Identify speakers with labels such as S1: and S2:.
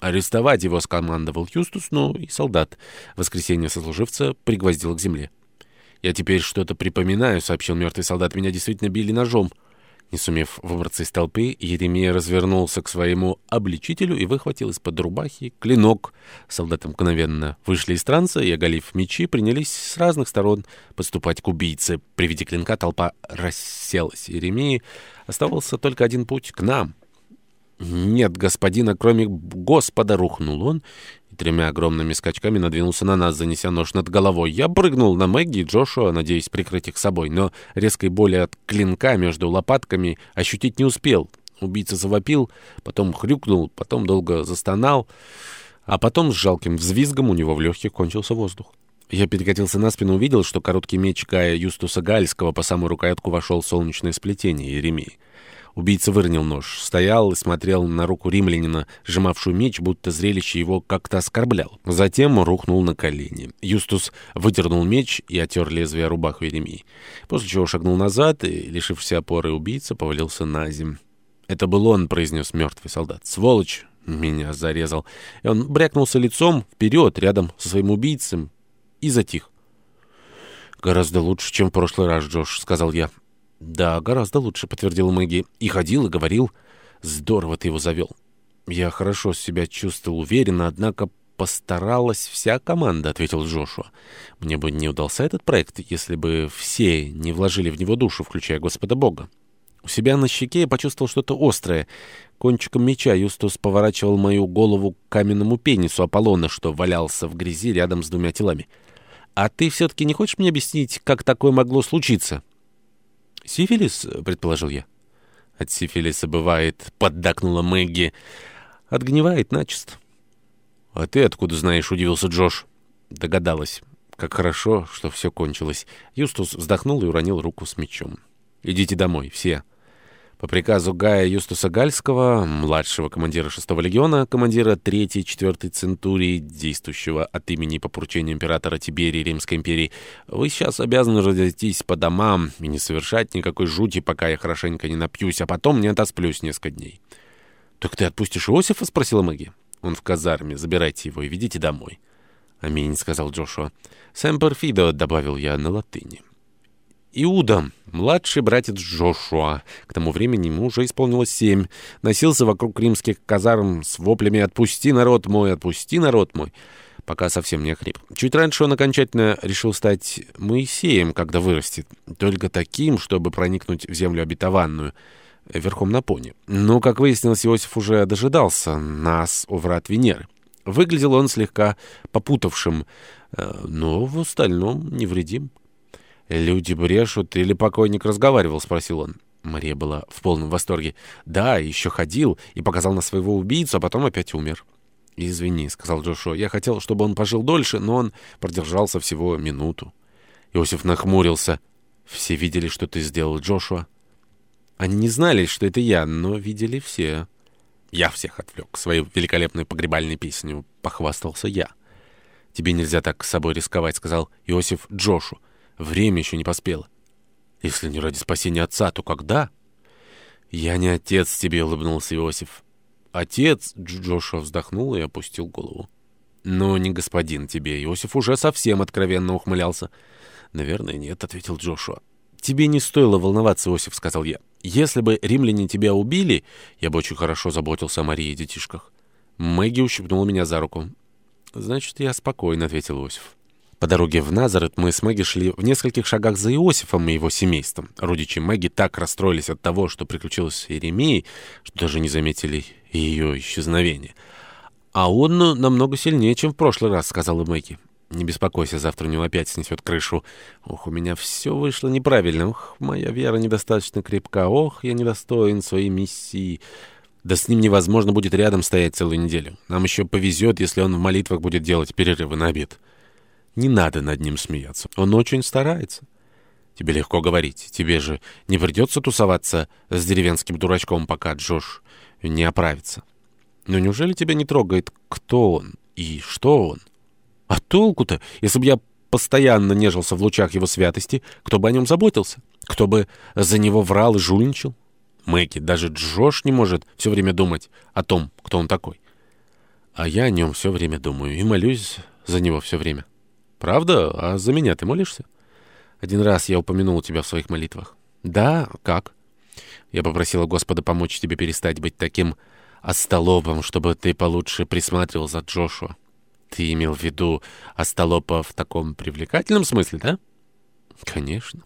S1: Арестовать его скомандовал Юстус, но и солдат. Воскресенье сослуживца пригвоздил к земле. «Я теперь что-то припоминаю», — сообщил мертвый солдат. «Меня действительно били ножом». Не сумев выбраться из толпы, Еремея развернулся к своему обличителю и выхватил из-под рубахи клинок. Солдаты мгновенно вышли из транса и, оголив мечи, принялись с разных сторон подступать к убийце. При виде клинка толпа расселась. Еремеи оставался только один путь — к нам. «Нет господина, кроме Господа!» — рухнул он и тремя огромными скачками надвинулся на нас, занеся нож над головой. Я прыгнул на Мэгги и Джошуа, надеясь прикрыть их собой, но резкой боли от клинка между лопатками ощутить не успел. Убийца завопил, потом хрюкнул, потом долго застонал, а потом с жалким взвизгом у него в легких кончился воздух. Я перекатился на спину, увидел, что короткий меч Гая Юстуса Гальского по самую рукоятку вошел в солнечное сплетение Еремии. Убийца выронил нож, стоял и смотрел на руку римлянина, сжимавшую меч, будто зрелище его как-то оскорблял. Затем рухнул на колени. Юстус выдернул меч и отер лезвие рубаху Еремии. После чего шагнул назад и, лишившись опоры убийца, повалился на земь. «Это был он», — произнес мертвый солдат. «Сволочь!» — меня зарезал. И он брякнулся лицом вперед, рядом со своим убийцем, и затих. «Гораздо лучше, чем в прошлый раз, Джош», — сказал я. «Да, гораздо лучше», — подтвердил Мэгги. «И ходил, и говорил. Здорово ты его завел». «Я хорошо себя чувствовал уверенно, однако постаралась вся команда», — ответил Джошуа. «Мне бы не удался этот проект, если бы все не вложили в него душу, включая Господа Бога». У себя на щеке я почувствовал что-то острое. Кончиком меча Юстус поворачивал мою голову к каменному пенису Аполлона, что валялся в грязи рядом с двумя телами. «А ты все-таки не хочешь мне объяснить, как такое могло случиться?» «Сифилис?» — предположил я. «От сифилиса бывает», — поддакнула Мэгги. «Отгнивает начисто». «А ты откуда знаешь?» — удивился Джош. Догадалась. Как хорошо, что все кончилось. Юстус вздохнул и уронил руку с мечом. «Идите домой, все». По приказу Гая Юстуса Гальского, младшего командира 6-го легиона, командира 3-й 4-й центурии, действующего от имени по поручению императора Тиберии Римской империи, вы сейчас обязаны разойтись по домам и не совершать никакой жути, пока я хорошенько не напьюсь, а потом не отосплюсь несколько дней. «Так ты отпустишь Иосифа?» — спросила Мэгги. «Он в казарме. Забирайте его и ведите домой». «Аминь», — сказал Джошуа. «Сэмпер Фидо», — добавил я на латыни. Иуда, младший братец Джошуа, к тому времени ему уже исполнилось семь, носился вокруг римских казарм с воплями «Отпусти, народ мой! Отпусти, народ мой!» пока совсем не охрип. Чуть раньше он окончательно решил стать Моисеем, когда вырастет, только таким, чтобы проникнуть в землю обетованную, верхом на пони. Но, как выяснилось, Иосиф уже дожидался нас у врат Венеры. Выглядел он слегка попутавшим, э, но в остальном невредим. «Люди брешут или покойник разговаривал?» — спросил он. Мария была в полном восторге. «Да, еще ходил и показал на своего убийцу, а потом опять умер». «Извини», — сказал Джошуа. «Я хотел, чтобы он пожил дольше, но он продержался всего минуту». Иосиф нахмурился. «Все видели, что ты сделал, Джошуа?» Они не знали, что это я, но видели все. Я всех отвлек своей великолепной погребальной песней. Похвастался я. «Тебе нельзя так с собой рисковать», — сказал Иосиф Джошу. Время еще не поспело. Если не ради спасения отца, то когда? Я не отец тебе, улыбнулся Иосиф. Отец, Джошуа вздохнул и опустил голову. Но не господин тебе. Иосиф уже совсем откровенно ухмылялся. Наверное, нет, ответил Джошуа. «Тебе не стоило волноваться, Иосиф», — сказал я. «Если бы римляне тебя убили, я бы очень хорошо заботился о Марии и детишках». Мэгги ущипнула меня за руку. «Значит, я спокойно», — ответил Иосиф. По дороге в Назарет мы с Мэгги шли в нескольких шагах за Иосифом и его семейством. Родичи Мэгги так расстроились от того, что приключилось с Иеремией, что даже не заметили ее исчезновения. «А он намного сильнее, чем в прошлый раз», — сказала Мэгги. «Не беспокойся, завтра у него опять снесет крышу. Ох, у меня все вышло неправильно. Ох, моя вера недостаточно крепка. Ох, я недостоин своей миссии». Да с ним невозможно будет рядом стоять целую неделю. Нам еще повезет, если он в молитвах будет делать перерывы на обед». Не надо над ним смеяться. Он очень старается. Тебе легко говорить. Тебе же не придется тусоваться с деревенским дурачком, пока Джош не оправится. Но неужели тебя не трогает, кто он и что он? А толку-то, если бы я постоянно нежился в лучах его святости, кто бы о нем заботился? Кто бы за него врал и жульничал? Мэки, даже Джош не может все время думать о том, кто он такой. А я о нем все время думаю и молюсь за него все время. Правда? А за меня ты молишься? Один раз я упомянул тебя в своих молитвах. Да? Как? Я попросила Господа помочь тебе перестать быть таким остолопом, чтобы ты получше присматривал за Джошуа. Ты имел в виду остолопа в таком привлекательном смысле, да? Конечно.